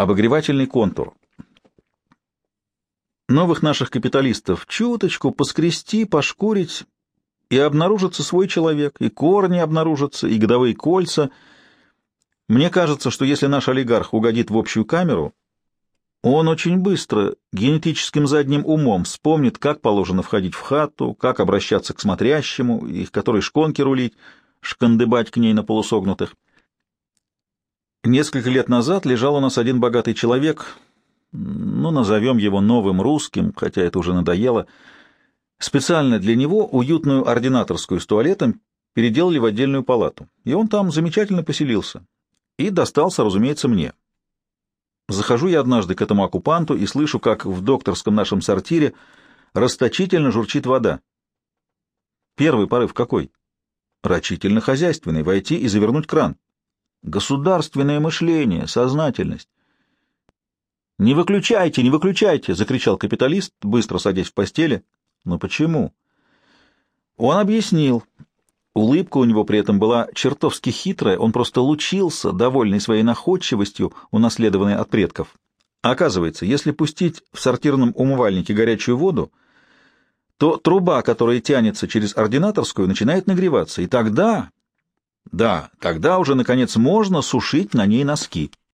Обогревательный контур. Новых наших капиталистов чуточку поскрести, пошкурить, и обнаружится свой человек, и корни обнаружатся, и годовые кольца. Мне кажется, что если наш олигарх угодит в общую камеру, он очень быстро, генетическим задним умом вспомнит, как положено входить в хату, как обращаться к смотрящему, их которой шконки рулить, шкандыбать к ней на полусогнутых. Несколько лет назад лежал у нас один богатый человек, ну, назовем его новым русским, хотя это уже надоело. Специально для него уютную ординаторскую с туалетом переделали в отдельную палату, и он там замечательно поселился. И достался, разумеется, мне. Захожу я однажды к этому оккупанту и слышу, как в докторском нашем сортире расточительно журчит вода. Первый порыв какой? Рачительно-хозяйственный, войти и завернуть кран. Государственное мышление, сознательность. «Не выключайте, не выключайте!» — закричал капиталист, быстро садясь в постели. «Но почему?» Он объяснил. Улыбка у него при этом была чертовски хитрая, он просто лучился, довольный своей находчивостью, унаследованной от предков. Оказывается, если пустить в сортирном умывальнике горячую воду, то труба, которая тянется через ординаторскую, начинает нагреваться, и тогда... Да, тогда уже, наконец, можно сушить на ней носки.